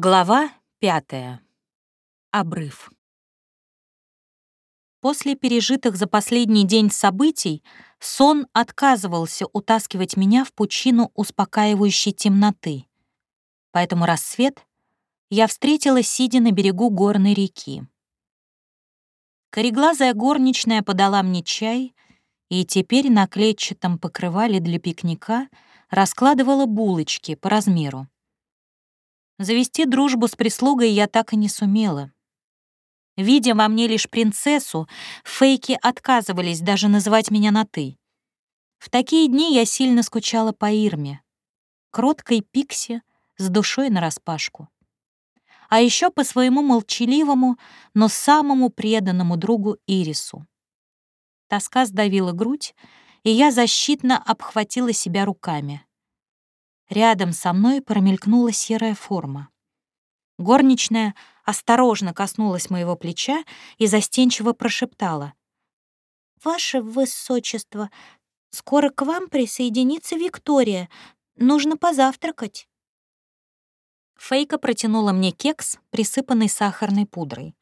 Глава пятая. Обрыв. После пережитых за последний день событий сон отказывался утаскивать меня в пучину успокаивающей темноты. Поэтому рассвет я встретила, сидя на берегу горной реки. Кореглазая горничная подала мне чай, и теперь на клетчатом покрывале для пикника раскладывала булочки по размеру. Завести дружбу с прислугой я так и не сумела. Видя во мне лишь принцессу, фейки отказывались даже называть меня на «ты». В такие дни я сильно скучала по Ирме, кроткой пикси с душой нараспашку. А еще по своему молчаливому, но самому преданному другу Ирису. Тоска сдавила грудь, и я защитно обхватила себя руками. Рядом со мной промелькнула серая форма. Горничная осторожно коснулась моего плеча и застенчиво прошептала. «Ваше Высочество, скоро к вам присоединится Виктория. Нужно позавтракать». Фейка протянула мне кекс, присыпанный сахарной пудрой.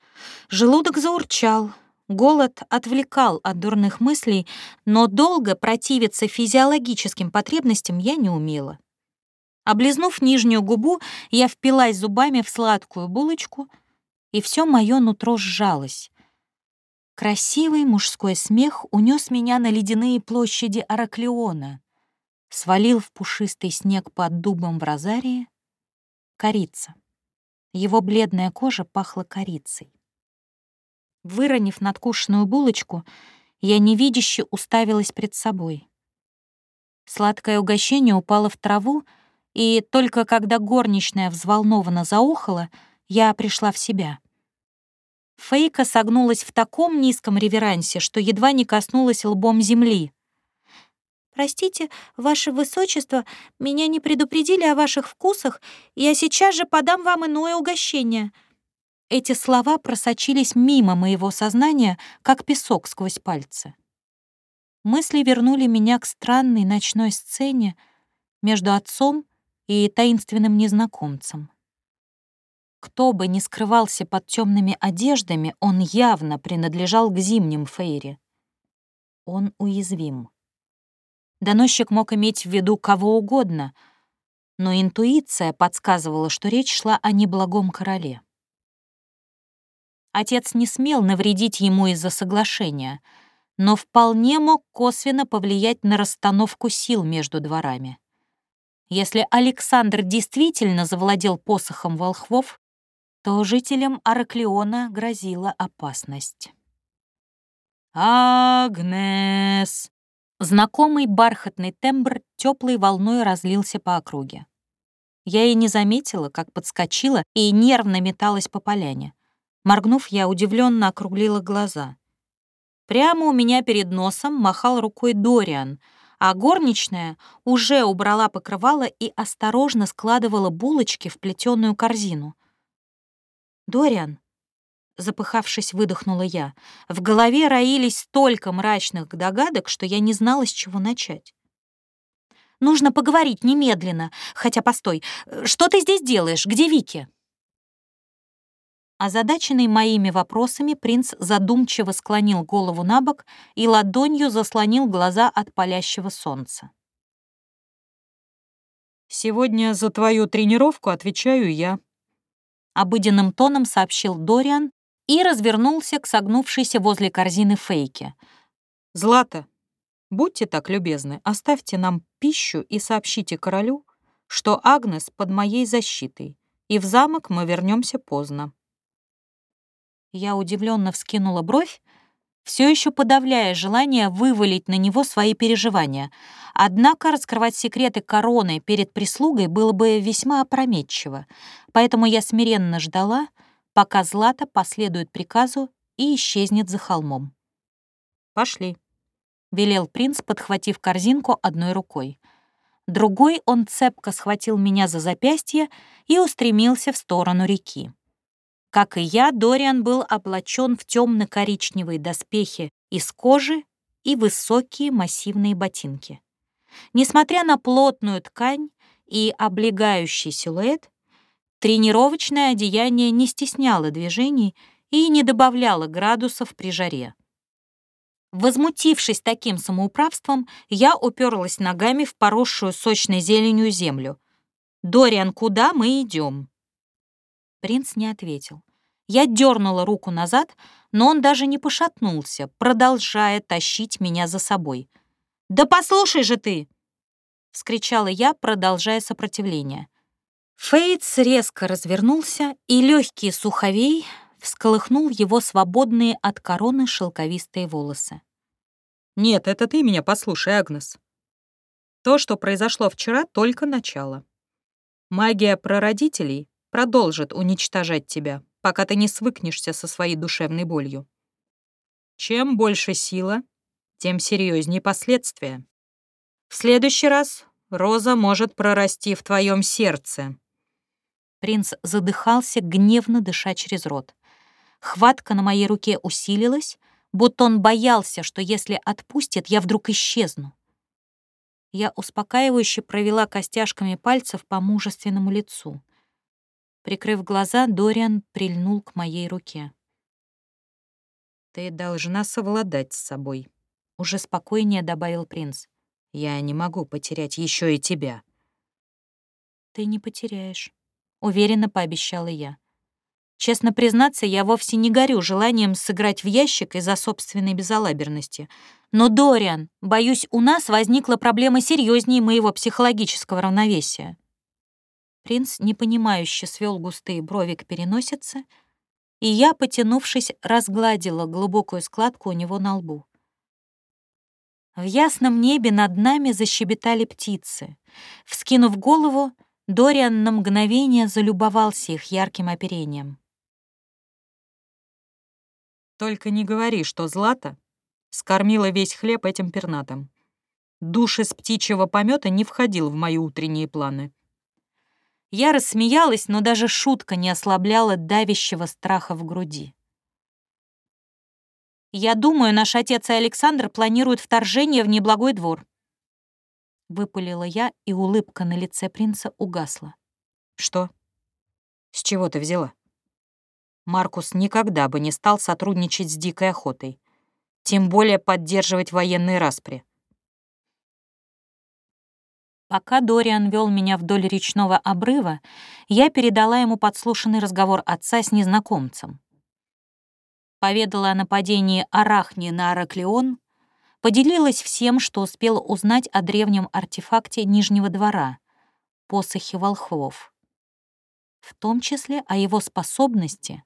Желудок заурчал, голод отвлекал от дурных мыслей, но долго противиться физиологическим потребностям я не умела. Облизнув нижнюю губу, я впилась зубами в сладкую булочку, и все мое нутро сжалось. Красивый мужской смех унес меня на ледяные площади Араклеона, свалил в пушистый снег под дубом в розарии. Корица. Его бледная кожа пахла корицей. Выронив надкушенную булочку, я невидяще уставилась пред собой. Сладкое угощение упало в траву, и только когда горничная взволнованно заухала, я пришла в себя. Фейка согнулась в таком низком реверансе, что едва не коснулась лбом земли. «Простите, ваше высочество, меня не предупредили о ваших вкусах, я сейчас же подам вам иное угощение». Эти слова просочились мимо моего сознания, как песок сквозь пальцы. Мысли вернули меня к странной ночной сцене между отцом и таинственным незнакомцем. Кто бы ни скрывался под темными одеждами, он явно принадлежал к зимним фейре. Он уязвим. Доносчик мог иметь в виду кого угодно, но интуиция подсказывала, что речь шла о неблагом короле. Отец не смел навредить ему из-за соглашения, но вполне мог косвенно повлиять на расстановку сил между дворами. Если Александр действительно завладел посохом волхвов, то жителям Араклеона грозила опасность. «Агнес!» Знакомый бархатный тембр теплой волной разлился по округе. Я и не заметила, как подскочила и нервно металась по поляне. Моргнув, я удивленно округлила глаза. Прямо у меня перед носом махал рукой Дориан — а горничная уже убрала покрывало и осторожно складывала булочки в плетеную корзину. «Дориан», — запыхавшись, выдохнула я, в голове роились столько мрачных догадок, что я не знала, с чего начать. «Нужно поговорить немедленно. Хотя, постой, что ты здесь делаешь? Где Вики?» Озадаченный моими вопросами, принц задумчиво склонил голову на бок и ладонью заслонил глаза от палящего солнца. «Сегодня за твою тренировку отвечаю я», — обыденным тоном сообщил Дориан и развернулся к согнувшейся возле корзины фейке. «Злата, будьте так любезны, оставьте нам пищу и сообщите королю, что Агнес под моей защитой, и в замок мы вернемся поздно». Я удивленно вскинула бровь, все еще подавляя желание вывалить на него свои переживания. Однако раскрывать секреты короны перед прислугой было бы весьма опрометчиво, поэтому я смиренно ждала, пока Злата последует приказу и исчезнет за холмом. «Пошли», — велел принц, подхватив корзинку одной рукой. Другой он цепко схватил меня за запястье и устремился в сторону реки. Как и я, Дориан был облачен в темно-коричневые доспехи из кожи и высокие массивные ботинки. Несмотря на плотную ткань и облегающий силуэт, Тренировочное одеяние не стесняло движений и не добавляло градусов при жаре. Возмутившись таким самоуправством, я уперлась ногами в поросшую сочной зеленью землю. «Дориан, куда мы идем?» Принц не ответил. Я дернула руку назад, но он даже не пошатнулся, продолжая тащить меня за собой. «Да послушай же ты!» — вскричала я, продолжая сопротивление. Фейтс резко развернулся, и легкий суховей всколыхнул его свободные от короны шелковистые волосы. «Нет, это ты меня послушай, Агнес. То, что произошло вчера, только начало. Магия прародителей продолжит уничтожать тебя, пока ты не свыкнешься со своей душевной болью. Чем больше сила, тем серьезнее последствия. В следующий раз роза может прорасти в твоем сердце, Принц задыхался, гневно дыша через рот. Хватка на моей руке усилилась, будто он боялся, что если отпустит, я вдруг исчезну. Я успокаивающе провела костяшками пальцев по мужественному лицу. Прикрыв глаза, Дориан прильнул к моей руке. «Ты должна совладать с собой», — уже спокойнее добавил принц. «Я не могу потерять еще и тебя». «Ты не потеряешь», — уверенно пообещала я. Честно признаться, я вовсе не горю желанием сыграть в ящик из-за собственной безалаберности. Но, Дориан, боюсь, у нас возникла проблема серьезнее моего психологического равновесия. Принц, непонимающе, свел густые брови к переносице, и я, потянувшись, разгладила глубокую складку у него на лбу. В ясном небе над нами защебетали птицы. Вскинув голову, Дориан на мгновение залюбовался их ярким оперением. «Только не говори, что Злата скормила весь хлеб этим пернатым. Душ из птичьего помета не входил в мои утренние планы». Я рассмеялась, но даже шутка не ослабляла давящего страха в груди. «Я думаю, наш отец и Александр планируют вторжение в неблагой двор», — выпалила я, и улыбка на лице принца угасла. «Что? С чего ты взяла?» Маркус никогда бы не стал сотрудничать с дикой охотой, тем более поддерживать военные распри. Пока Дориан вел меня вдоль речного обрыва, я передала ему подслушанный разговор отца с незнакомцем. Поведала о нападении Арахни на Араклеон поделилась всем, что успела узнать о древнем артефакте Нижнего двора — посохе волхвов. В том числе о его способности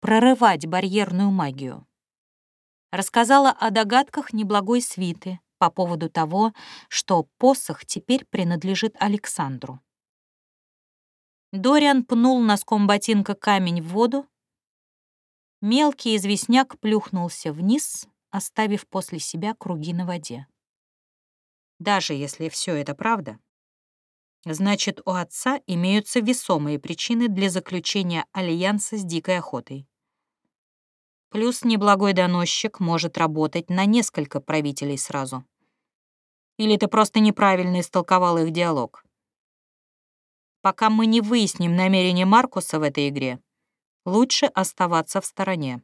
прорывать барьерную магию. Рассказала о догадках неблагой свиты по поводу того, что посох теперь принадлежит Александру. Дориан пнул носком ботинка камень в воду. Мелкий известняк плюхнулся вниз, оставив после себя круги на воде. Даже если все это правда, значит, у отца имеются весомые причины для заключения альянса с дикой охотой. Плюс неблагой доносчик может работать на несколько правителей сразу. Или ты просто неправильно истолковал их диалог. Пока мы не выясним намерения Маркуса в этой игре, лучше оставаться в стороне.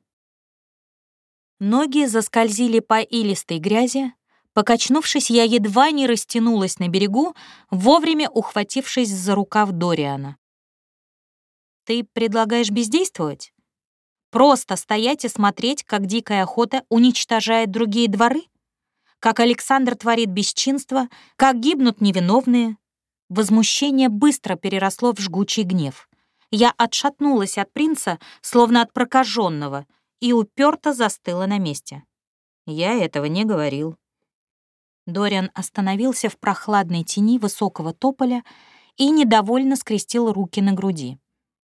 Ноги заскользили по илистой грязи. Покачнувшись, я едва не растянулась на берегу, вовремя ухватившись за рукав Дориана. «Ты предлагаешь бездействовать? Просто стоять и смотреть, как дикая охота уничтожает другие дворы? Как Александр творит бесчинство, как гибнут невиновные?» Возмущение быстро переросло в жгучий гнев. Я отшатнулась от принца, словно от прокаженного — и уперто застыла на месте. Я этого не говорил. Дориан остановился в прохладной тени высокого тополя и недовольно скрестил руки на груди.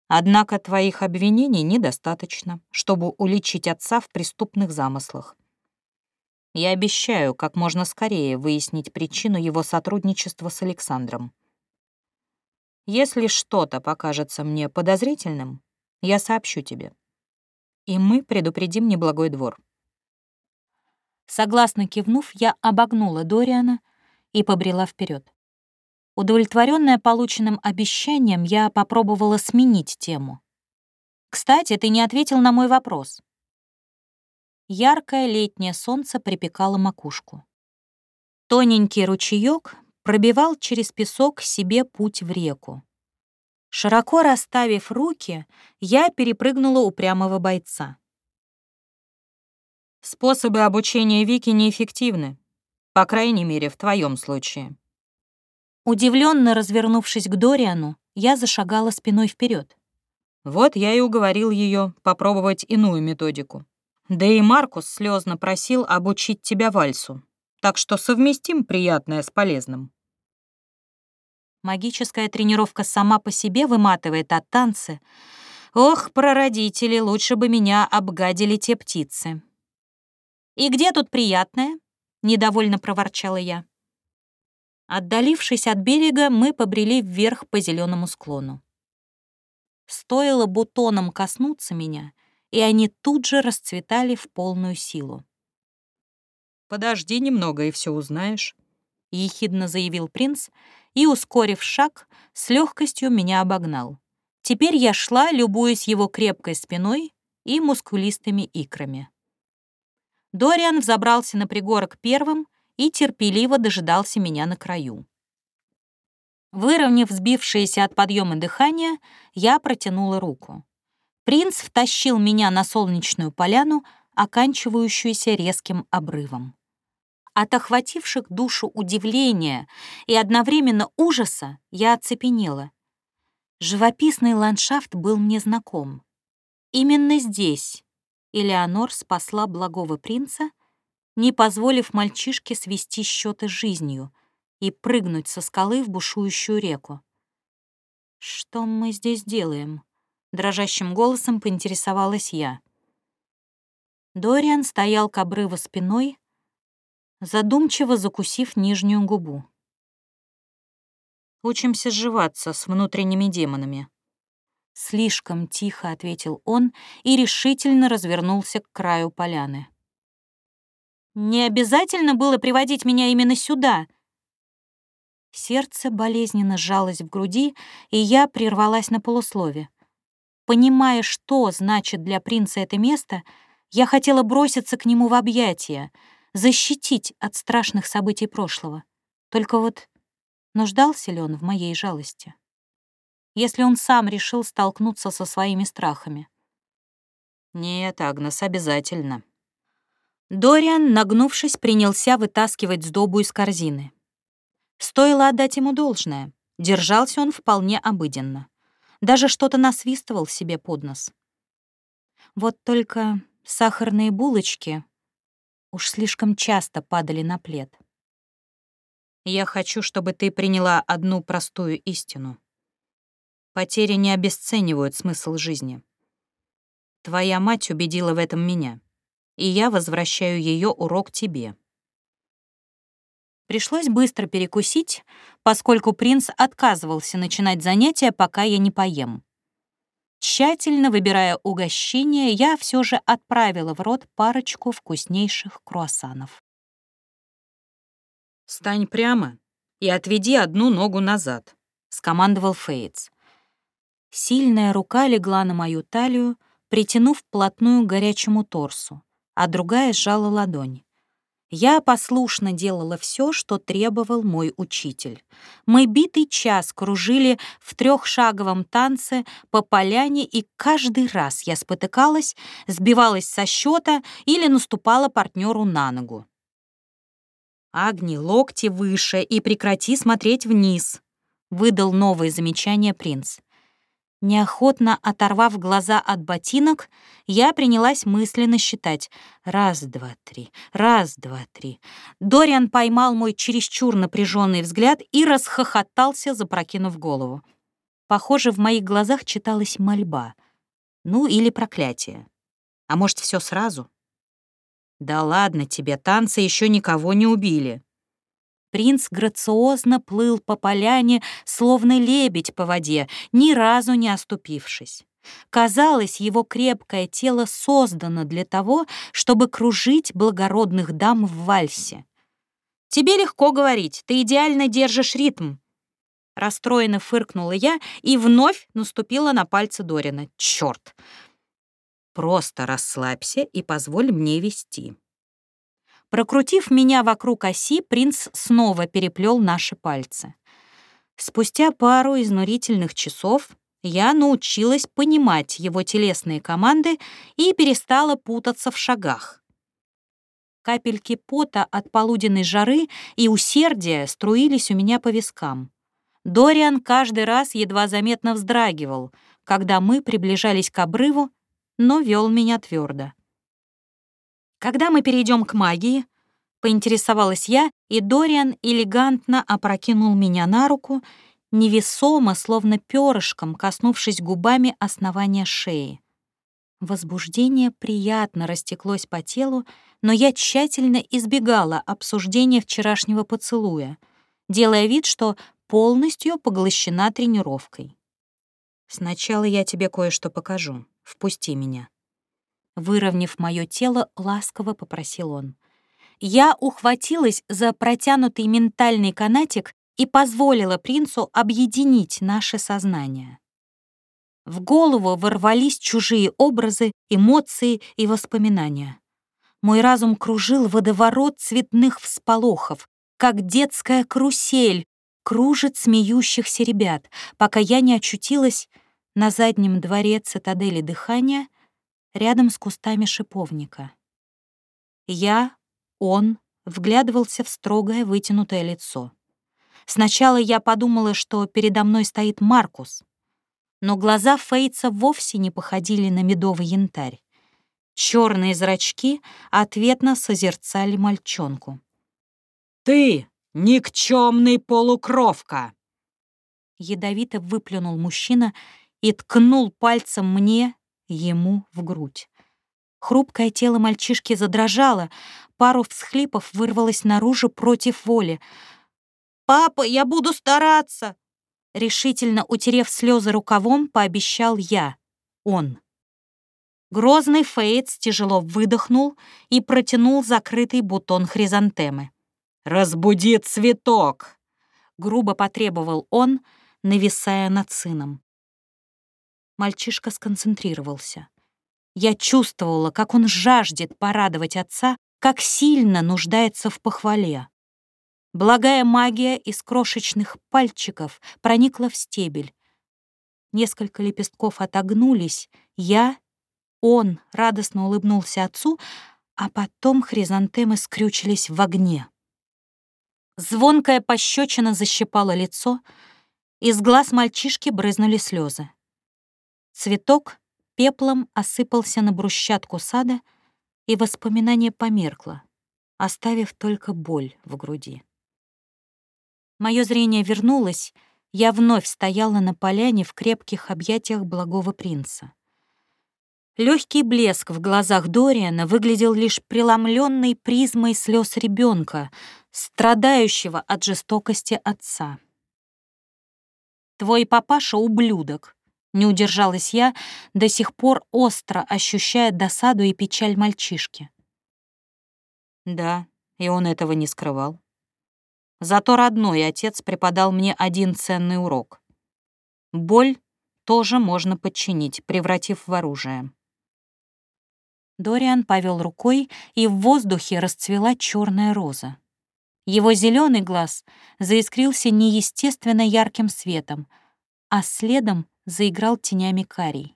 «Однако твоих обвинений недостаточно, чтобы уличить отца в преступных замыслах. Я обещаю как можно скорее выяснить причину его сотрудничества с Александром. Если что-то покажется мне подозрительным, я сообщу тебе и мы предупредим неблагой двор». Согласно кивнув, я обогнула Дориана и побрела вперед. Удовлетворенная полученным обещанием, я попробовала сменить тему. «Кстати, ты не ответил на мой вопрос». Яркое летнее солнце припекало макушку. Тоненький ручеёк пробивал через песок себе путь в реку. Широко расставив руки, я перепрыгнула упрямого бойца. Способы обучения Вики неэффективны, по крайней мере, в твоем случае. Удивленно развернувшись к Дориану, я зашагала спиной вперед. Вот я и уговорил ее попробовать иную методику. Да и Маркус слезно просил обучить тебя вальсу, так что совместим приятное с полезным. Магическая тренировка сама по себе выматывает от танцы. Ох, прародители, лучше бы меня обгадили те птицы. «И где тут приятное?» — недовольно проворчала я. Отдалившись от берега, мы побрели вверх по зеленому склону. Стоило бутонам коснуться меня, и они тут же расцветали в полную силу. «Подожди немного, и все узнаешь», — ехидно заявил принц и, ускорив шаг, с легкостью меня обогнал. Теперь я шла, любуясь его крепкой спиной и мускулистыми икрами. Дориан взобрался на пригорок первым и терпеливо дожидался меня на краю. Выровняв сбившееся от подъема дыхание, я протянула руку. Принц втащил меня на солнечную поляну, оканчивающуюся резким обрывом. От охвативших душу удивления и одновременно ужаса я оцепенела. Живописный ландшафт был мне знаком. Именно здесь Элеонор спасла благого принца, не позволив мальчишке свести счеты с жизнью и прыгнуть со скалы в бушующую реку. «Что мы здесь делаем?» — дрожащим голосом поинтересовалась я. Дориан стоял к обрыву спиной, задумчиво закусив нижнюю губу. «Учимся сживаться с внутренними демонами», — слишком тихо ответил он и решительно развернулся к краю поляны. «Не обязательно было приводить меня именно сюда», Сердце болезненно сжалось в груди, и я прервалась на полуслове. Понимая, что значит для принца это место, я хотела броситься к нему в объятия, защитить от страшных событий прошлого. Только вот нуждался ли он в моей жалости? Если он сам решил столкнуться со своими страхами. Нет, Агнес, обязательно. Дориан, нагнувшись, принялся вытаскивать сдобу из корзины. Стоило отдать ему должное. Держался он вполне обыденно. Даже что-то насвистывал себе под нос. Вот только сахарные булочки уж слишком часто падали на плед. Я хочу, чтобы ты приняла одну простую истину. Потери не обесценивают смысл жизни. Твоя мать убедила в этом меня, и я возвращаю ее урок тебе. Пришлось быстро перекусить, поскольку принц отказывался начинать занятия, пока я не поем. Тщательно выбирая угощение, я все же отправила в рот парочку вкуснейших круассанов. «Стань прямо и отведи одну ногу назад», — скомандовал Фейтс. Сильная рука легла на мою талию, притянув вплотную к горячему торсу, а другая сжала ладонь. Я послушно делала все, что требовал мой учитель. Мы битый час кружили в трехшаговом танце по поляне, и каждый раз я спотыкалась, сбивалась со счета или наступала партнеру на ногу. «Агни, локти выше и прекрати смотреть вниз», — выдал новое замечание принц. Неохотно оторвав глаза от ботинок, я принялась мысленно считать. Раз, два, три, раз, два, три. Дориан поймал мой чересчур напряженный взгляд и расхохотался, запрокинув голову. Похоже, в моих глазах читалась мольба. Ну, или проклятие. А может, все сразу? Да ладно тебе, танцы еще никого не убили. Принц грациозно плыл по поляне, словно лебедь по воде, ни разу не оступившись. Казалось, его крепкое тело создано для того, чтобы кружить благородных дам в вальсе. «Тебе легко говорить, ты идеально держишь ритм». Расстроенно фыркнула я и вновь наступила на пальцы Дорина. Черт! Просто расслабься и позволь мне вести. Прокрутив меня вокруг оси, принц снова переплел наши пальцы. Спустя пару изнурительных часов я научилась понимать его телесные команды и перестала путаться в шагах. Капельки пота от полуденной жары и усердия струились у меня по вискам. Дориан каждый раз едва заметно вздрагивал, когда мы приближались к обрыву, но вел меня твердо. Когда мы перейдем к магии, поинтересовалась я, и Дориан элегантно опрокинул меня на руку, невесомо, словно перышком, коснувшись губами основания шеи. Возбуждение приятно растеклось по телу, но я тщательно избегала обсуждения вчерашнего поцелуя, делая вид, что полностью поглощена тренировкой. «Сначала я тебе кое-что покажу. Впусти меня». Выровняв мое тело, ласково попросил он. Я ухватилась за протянутый ментальный канатик и позволила принцу объединить наше сознание. В голову ворвались чужие образы, эмоции и воспоминания. Мой разум кружил водоворот цветных всполохов, как детская карусель кружит смеющихся ребят, пока я не очутилась на заднем дворе цитадели дыхания рядом с кустами шиповника. Я, он, вглядывался в строгое вытянутое лицо. Сначала я подумала, что передо мной стоит Маркус, но глаза Фейтса вовсе не походили на медовый янтарь. Черные зрачки ответно созерцали мальчонку. «Ты никчемный полукровка!» Ядовито выплюнул мужчина и ткнул пальцем мне ему в грудь. Хрупкое тело мальчишки задрожало, пару всхлипов вырвалось наружу против воли. «Папа, я буду стараться!» Решительно утерев слезы рукавом, пообещал я, он. Грозный Фейтс тяжело выдохнул и протянул закрытый бутон хризантемы. «Разбуди цветок!» — грубо потребовал он, нависая над сыном. Мальчишка сконцентрировался. Я чувствовала, как он жаждет порадовать отца, как сильно нуждается в похвале. Благая магия из крошечных пальчиков проникла в стебель. Несколько лепестков отогнулись, я, он радостно улыбнулся отцу, а потом хризантемы скрючились в огне. Звонкая пощечина защипала лицо, из глаз мальчишки брызнули слезы. Цветок пеплом осыпался на брусчатку сада, и воспоминание померкло, оставив только боль в груди. Мое зрение вернулось, я вновь стояла на поляне в крепких объятиях благого принца. Легкий блеск в глазах Дориана выглядел лишь преломленной призмой слез ребенка, страдающего от жестокости отца. «Твой папаша — ублюдок», не удержалась я, до сих пор остро ощущая досаду и печаль мальчишки. Да, и он этого не скрывал. Зато родной отец преподал мне один ценный урок. Боль тоже можно подчинить, превратив в оружие. Дориан повел рукой, и в воздухе расцвела черная роза. Его зеленый глаз заискрился неестественно ярким светом, а следом заиграл тенями карий.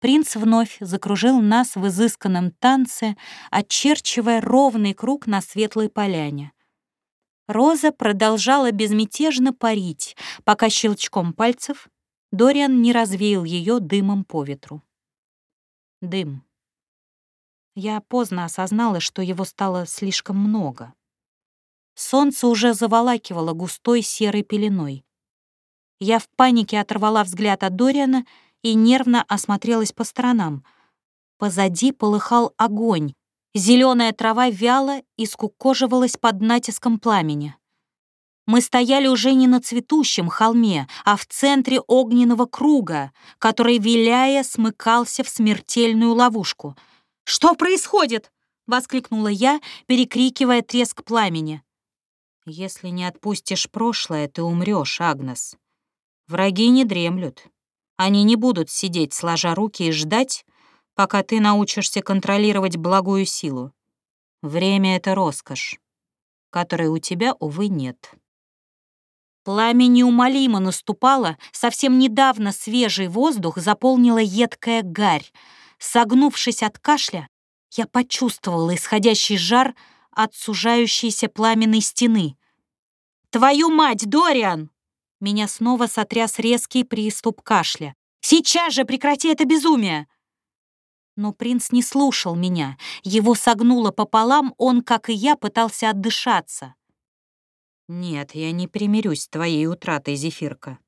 Принц вновь закружил нас в изысканном танце, очерчивая ровный круг на светлой поляне. Роза продолжала безмятежно парить, пока щелчком пальцев Дориан не развеял ее дымом по ветру. Дым. Я поздно осознала, что его стало слишком много. Солнце уже заволакивало густой серой пеленой. Я в панике оторвала взгляд от Дориана и нервно осмотрелась по сторонам. Позади полыхал огонь. Зеленая трава вяла и скукоживалась под натиском пламени. Мы стояли уже не на цветущем холме, а в центре огненного круга, который, виляя, смыкался в смертельную ловушку. «Что происходит?» — воскликнула я, перекрикивая треск пламени. Если не отпустишь прошлое, ты умрешь, Агнес. Враги не дремлют. Они не будут сидеть, сложа руки, и ждать, пока ты научишься контролировать благую силу. Время — это роскошь, которой у тебя, увы, нет. Пламя неумолимо наступало, совсем недавно свежий воздух заполнила едкая гарь. Согнувшись от кашля, я почувствовала исходящий жар от сужающейся пламенной стены. «Твою мать, Дориан!» Меня снова сотряс резкий приступ кашля. «Сейчас же прекрати это безумие!» Но принц не слушал меня. Его согнуло пополам, он, как и я, пытался отдышаться. «Нет, я не примирюсь с твоей утратой, Зефирка.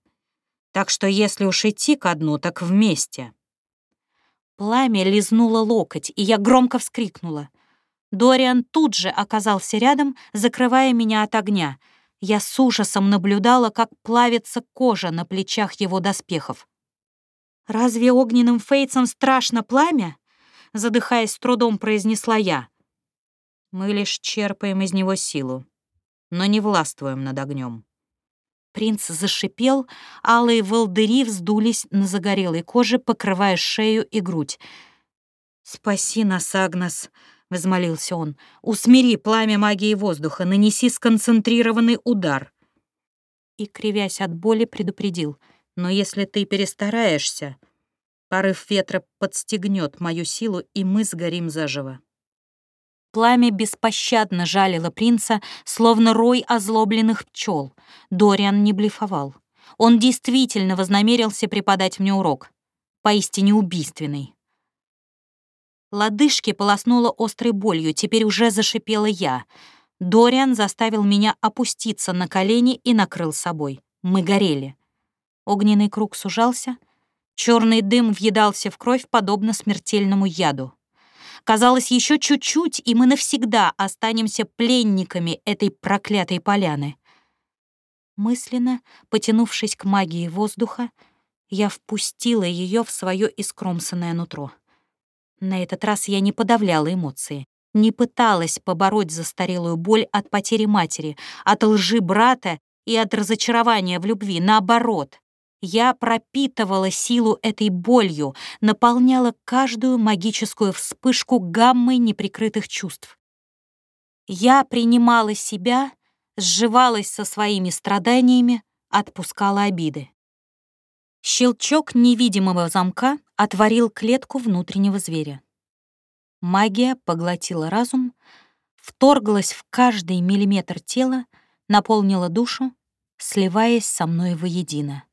Так что если уж идти ко дну, так вместе». Пламя лизнуло локоть, и я громко вскрикнула. Дориан тут же оказался рядом, закрывая меня от огня. Я с ужасом наблюдала, как плавится кожа на плечах его доспехов. «Разве огненным фейцам страшно пламя?» Задыхаясь с трудом, произнесла я. «Мы лишь черпаем из него силу, но не властвуем над огнем. Принц зашипел, алые волдыри вздулись на загорелой коже, покрывая шею и грудь. «Спаси нас, Агнес!» — возмолился он. «Усмири пламя магии воздуха, нанеси сконцентрированный удар». И, кривясь от боли, предупредил. «Но если ты перестараешься, порыв ветра подстегнет мою силу, и мы сгорим заживо». Пламя беспощадно жалило принца, словно рой озлобленных пчел. Дориан не блефовал. Он действительно вознамерился преподать мне урок. Поистине убийственный. Лодыжки полоснула острой болью, теперь уже зашипела я. Дориан заставил меня опуститься на колени и накрыл собой. Мы горели. Огненный круг сужался, черный дым въедался в кровь, подобно смертельному яду. Казалось, еще чуть-чуть, и мы навсегда останемся пленниками этой проклятой поляны. Мысленно, потянувшись к магии воздуха, я впустила ее в свое искромсанное нутро. На этот раз я не подавляла эмоции, не пыталась побороть застарелую боль от потери матери, от лжи брата и от разочарования в любви. Наоборот, я пропитывала силу этой болью, наполняла каждую магическую вспышку гаммой неприкрытых чувств. Я принимала себя, сживалась со своими страданиями, отпускала обиды. Щелчок невидимого замка отворил клетку внутреннего зверя. Магия поглотила разум, вторглась в каждый миллиметр тела, наполнила душу, сливаясь со мной воедино.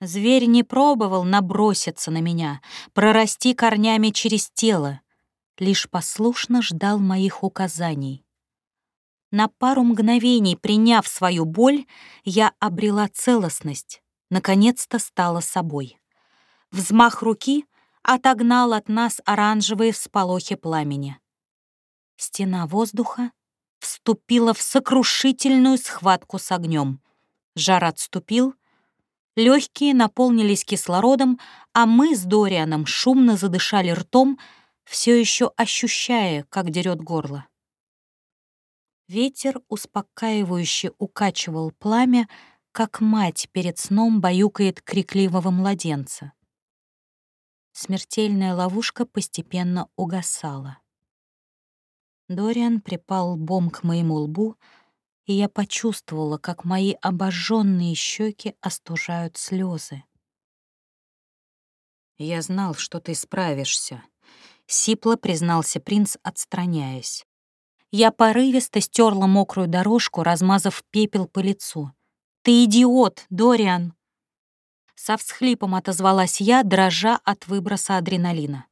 Зверь не пробовал наброситься на меня, прорасти корнями через тело, лишь послушно ждал моих указаний. На пару мгновений приняв свою боль, я обрела целостность, наконец-то стала собой. Взмах руки отогнал от нас оранжевые всполохи пламени. Стена воздуха вступила в сокрушительную схватку с огнем. Жар отступил — Легкие наполнились кислородом, а мы с Дорианом шумно задышали ртом, все еще ощущая, как дерет горло. Ветер успокаивающе укачивал пламя, как мать перед сном баюкает крикливого младенца. Смертельная ловушка постепенно угасала. Дориан припал лбом к моему лбу, и я почувствовала, как мои обожженные щеки остужают слезы. «Я знал, что ты справишься», — сипло признался принц, отстраняясь. Я порывисто стерла мокрую дорожку, размазав пепел по лицу. «Ты идиот, Дориан!» Со всхлипом отозвалась я, дрожа от выброса адреналина.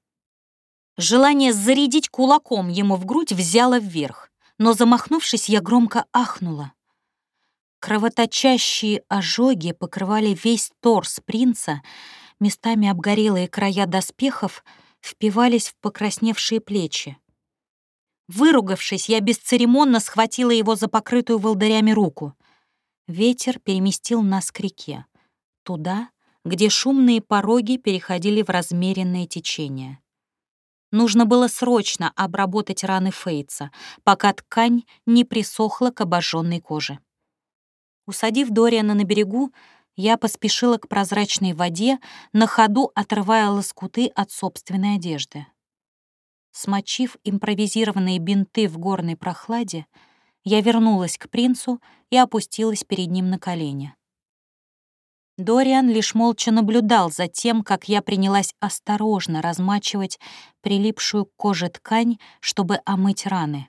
Желание зарядить кулаком ему в грудь взяло вверх но, замахнувшись, я громко ахнула. Кровоточащие ожоги покрывали весь торс принца, местами обгорелые края доспехов впивались в покрасневшие плечи. Выругавшись, я бесцеремонно схватила его за покрытую волдырями руку. Ветер переместил нас к реке, туда, где шумные пороги переходили в размеренное течение. Нужно было срочно обработать раны Фейтса, пока ткань не присохла к обожженной коже. Усадив Дориана на берегу, я поспешила к прозрачной воде, на ходу отрывая лоскуты от собственной одежды. Смочив импровизированные бинты в горной прохладе, я вернулась к принцу и опустилась перед ним на колени. Дориан лишь молча наблюдал за тем, как я принялась осторожно размачивать прилипшую к коже ткань, чтобы омыть раны.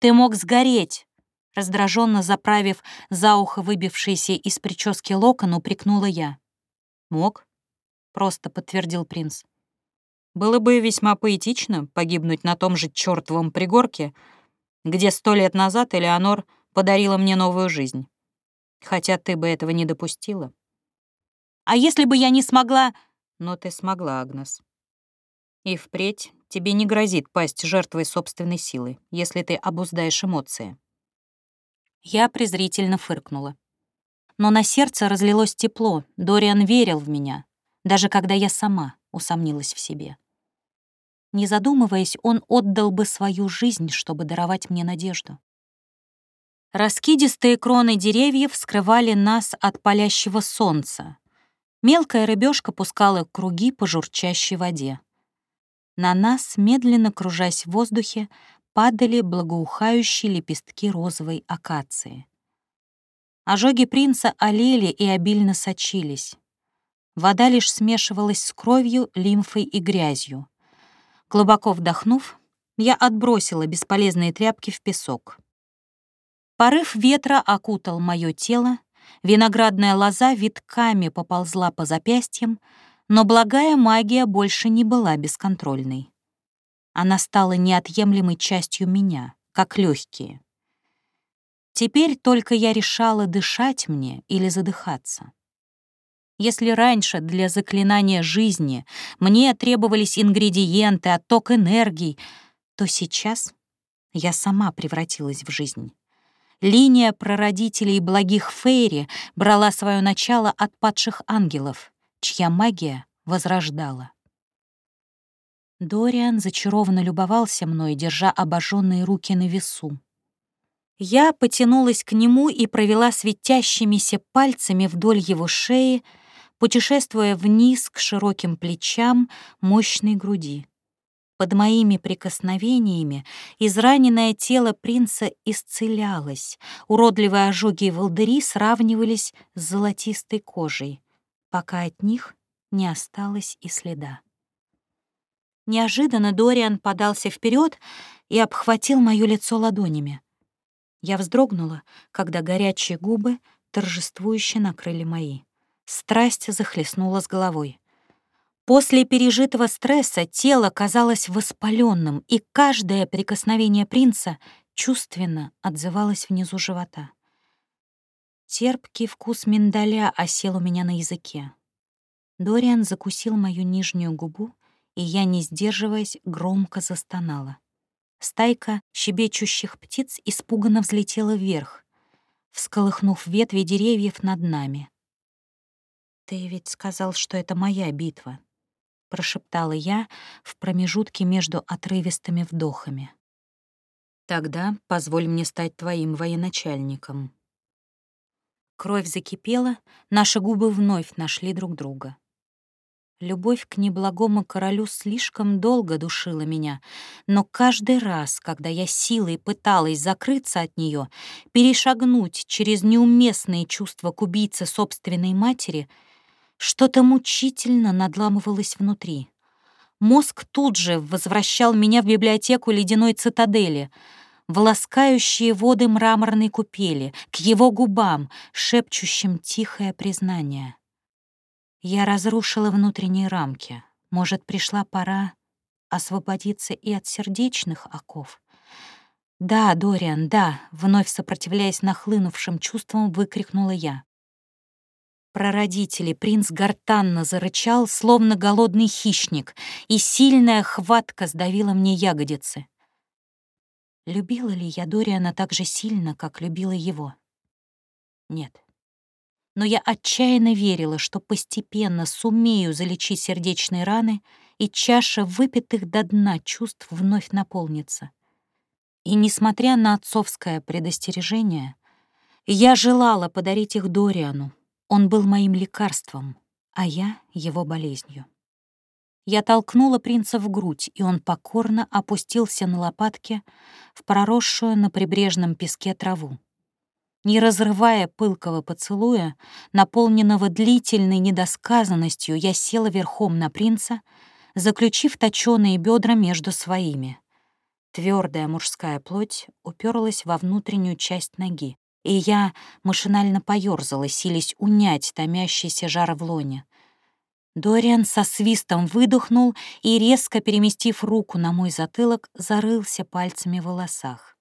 «Ты мог сгореть!» Раздраженно заправив за ухо выбившийся из прически локон, упрекнула я. «Мог», — просто подтвердил принц. «Было бы весьма поэтично погибнуть на том же чёртовом пригорке, где сто лет назад Элеонор подарила мне новую жизнь. Хотя ты бы этого не допустила». А если бы я не смогла...» «Но ты смогла, Агнес. И впредь тебе не грозит пасть жертвой собственной силы, если ты обуздаешь эмоции». Я презрительно фыркнула. Но на сердце разлилось тепло, Дориан верил в меня, даже когда я сама усомнилась в себе. Не задумываясь, он отдал бы свою жизнь, чтобы даровать мне надежду. Раскидистые кроны деревьев скрывали нас от палящего солнца, Мелкая рыбешка пускала круги по журчащей воде. На нас, медленно кружась в воздухе, падали благоухающие лепестки розовой акации. Ожоги принца олели и обильно сочились. Вода лишь смешивалась с кровью, лимфой и грязью. Глубоко вдохнув, я отбросила бесполезные тряпки в песок. Порыв ветра окутал мое тело, Виноградная лоза витками поползла по запястьям, но благая магия больше не была бесконтрольной. Она стала неотъемлемой частью меня, как легкие. Теперь только я решала, дышать мне или задыхаться. Если раньше для заклинания жизни мне требовались ингредиенты, отток энергии, то сейчас я сама превратилась в жизнь. Линия прародителей благих Фейри брала свое начало от падших ангелов, чья магия возрождала. Дориан зачарованно любовался мной, держа обожженные руки на весу. Я потянулась к нему и провела светящимися пальцами вдоль его шеи, путешествуя вниз к широким плечам мощной груди. Под моими прикосновениями израненное тело принца исцелялось, уродливые ожоги и волдыри сравнивались с золотистой кожей, пока от них не осталось и следа. Неожиданно Дориан подался вперед и обхватил моё лицо ладонями. Я вздрогнула, когда горячие губы торжествующе накрыли мои. Страсть захлестнула с головой. После пережитого стресса тело казалось воспаленным, и каждое прикосновение принца чувственно отзывалось внизу живота. Терпкий вкус миндаля осел у меня на языке. Дориан закусил мою нижнюю губу, и я, не сдерживаясь, громко застонала. Стайка щебечущих птиц испуганно взлетела вверх, всколыхнув ветви деревьев над нами. «Ты ведь сказал, что это моя битва», прошептала я в промежутке между отрывистыми вдохами. Тогда позволь мне стать твоим военачальником. Кровь закипела, наши губы вновь нашли друг друга. Любовь к неблагому королю слишком долго душила меня, но каждый раз, когда я силой пыталась закрыться от нее, перешагнуть через неуместные чувства к убийце собственной матери — что-то мучительно надламывалось внутри. Мозг тут же возвращал меня в библиотеку ледяной цитадели, в ласкающие воды мраморной купели, к его губам, шепчущим тихое признание. Я разрушила внутренние рамки. Может, пришла пора освободиться и от сердечных оков? «Да, Дориан, да», — вновь сопротивляясь нахлынувшим чувствам, выкрикнула я. Прародители принц гортанно зарычал, словно голодный хищник, и сильная хватка сдавила мне ягодицы. Любила ли я Дориана так же сильно, как любила его? Нет. Но я отчаянно верила, что постепенно сумею залечить сердечные раны и чаша выпитых до дна чувств вновь наполнится. И, несмотря на отцовское предостережение, я желала подарить их Дориану. Он был моим лекарством, а я — его болезнью. Я толкнула принца в грудь, и он покорно опустился на лопатки в проросшую на прибрежном песке траву. Не разрывая пылкого поцелуя, наполненного длительной недосказанностью, я села верхом на принца, заключив точёные бедра между своими. Твердая мужская плоть уперлась во внутреннюю часть ноги, и я машинально поёрзала, силясь унять томящийся жар в лоне. Дориан со свистом выдохнул и, резко переместив руку на мой затылок, зарылся пальцами в волосах.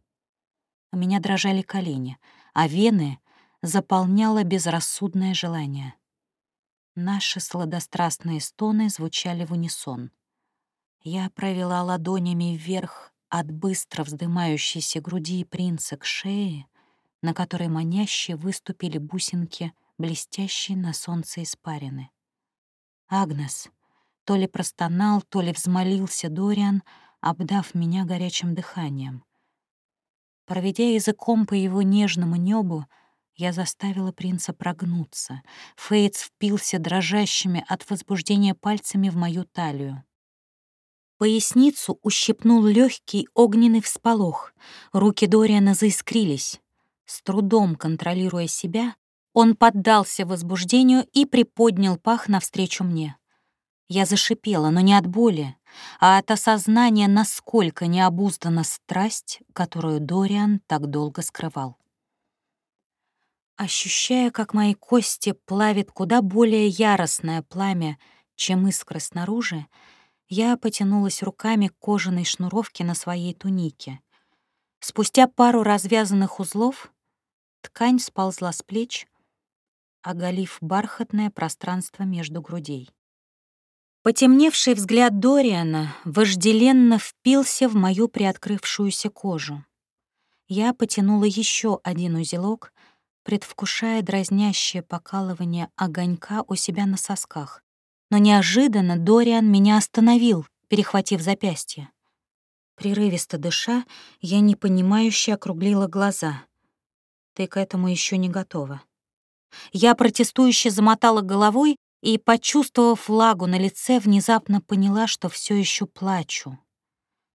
У меня дрожали колени, а вены заполняло безрассудное желание. Наши сладострастные стоны звучали в унисон. Я провела ладонями вверх от быстро вздымающейся груди принца к шее, на которой маняще выступили бусинки, блестящие на солнце испарины. Агнес. То ли простонал, то ли взмолился Дориан, обдав меня горячим дыханием. Проведя языком по его нежному небу, я заставила принца прогнуться. Фейтс впился дрожащими от возбуждения пальцами в мою талию. Поясницу ущипнул легкий огненный всполох. Руки Дориана заискрились. С трудом контролируя себя, он поддался возбуждению и приподнял пах навстречу мне. Я зашипела, но не от боли, а от осознания, насколько необуздана страсть, которую Дориан так долго скрывал. Ощущая, как мои кости плавит куда более яростное пламя, чем искры снаружи, я потянулась руками к кожаной шнуровке на своей тунике. Спустя пару развязанных узлов ткань сползла с плеч, оголив бархатное пространство между грудей. Потемневший взгляд Дориана вожделенно впился в мою приоткрывшуюся кожу. Я потянула еще один узелок, предвкушая дразнящее покалывание огонька у себя на сосках. Но неожиданно Дориан меня остановил, перехватив запястье. Прерывисто дыша, я непонимающе округлила глаза. «Ты к этому еще не готова». Я протестующе замотала головой и, почувствовав влагу на лице, внезапно поняла, что все еще плачу.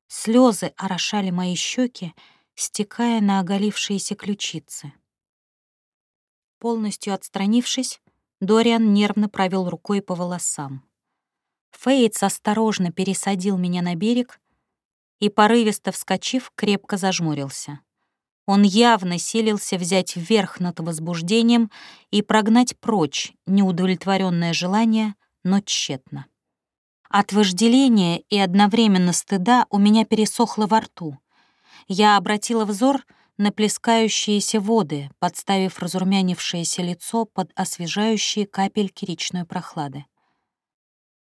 Слезы орошали мои щеки, стекая на оголившиеся ключицы. Полностью отстранившись, Дориан нервно провел рукой по волосам. Фейтс осторожно пересадил меня на берег и, порывисто вскочив, крепко зажмурился. Он явно силился взять вверх над возбуждением и прогнать прочь неудовлетворенное желание, но тщетно. От вожделения и одновременно стыда у меня пересохло во рту. Я обратила взор на плескающиеся воды, подставив разрумянившееся лицо под освежающие капельки речной прохлады.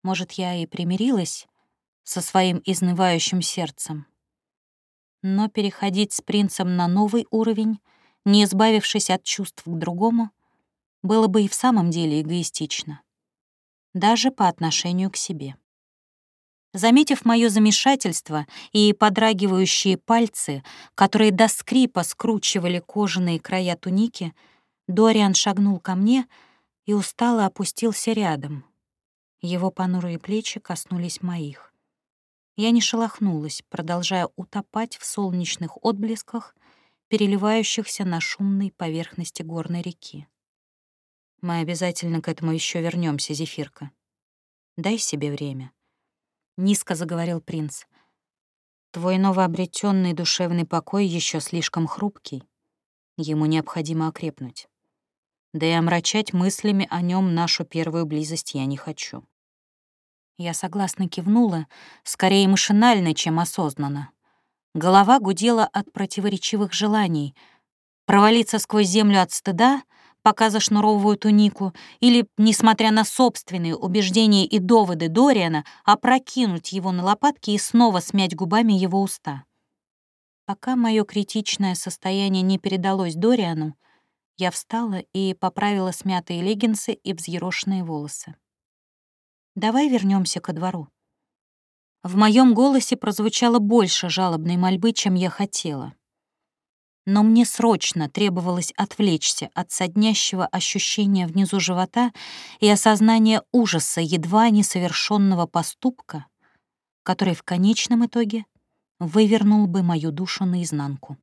Может, я и примирилась со своим изнывающим сердцем, но переходить с принцем на новый уровень, не избавившись от чувств к другому, было бы и в самом деле эгоистично. Даже по отношению к себе. Заметив мое замешательство и подрагивающие пальцы, которые до скрипа скручивали кожаные края туники, Дориан шагнул ко мне и устало опустился рядом. Его понурые плечи коснулись моих. Я не шелохнулась, продолжая утопать в солнечных отблесках, переливающихся на шумной поверхности горной реки. Мы обязательно к этому еще вернемся, Зефирка. Дай себе время. Низко заговорил принц. Твой новообретенный душевный покой еще слишком хрупкий. Ему необходимо окрепнуть. Да и омрачать мыслями о нем нашу первую близость я не хочу. Я согласно кивнула, скорее машинально, чем осознанно. Голова гудела от противоречивых желаний. Провалиться сквозь землю от стыда, пока зашнуровываю тунику, или, несмотря на собственные убеждения и доводы Дориана, опрокинуть его на лопатки и снова смять губами его уста. Пока мое критичное состояние не передалось Дориану, я встала и поправила смятые леггинсы и взъерошенные волосы. Давай вернемся ко двору. В моем голосе прозвучало больше жалобной мольбы, чем я хотела. Но мне срочно требовалось отвлечься от соднящего ощущения внизу живота и осознания ужаса едва несовершенного поступка, который в конечном итоге вывернул бы мою душу наизнанку.